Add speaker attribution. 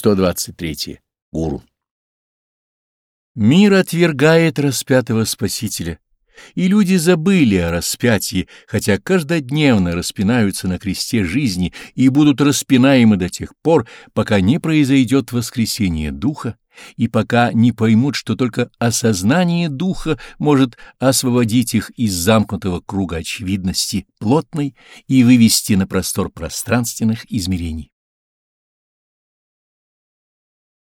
Speaker 1: 123. Гуру. Мир отвергает распятого Спасителя, и люди забыли о распятии, хотя каждодневно распинаются на кресте жизни и будут распинаемы до тех пор, пока не произойдет воскресение Духа и пока не поймут, что только осознание Духа может освободить их из замкнутого круга очевидности плотной и вывести на простор пространственных измерений.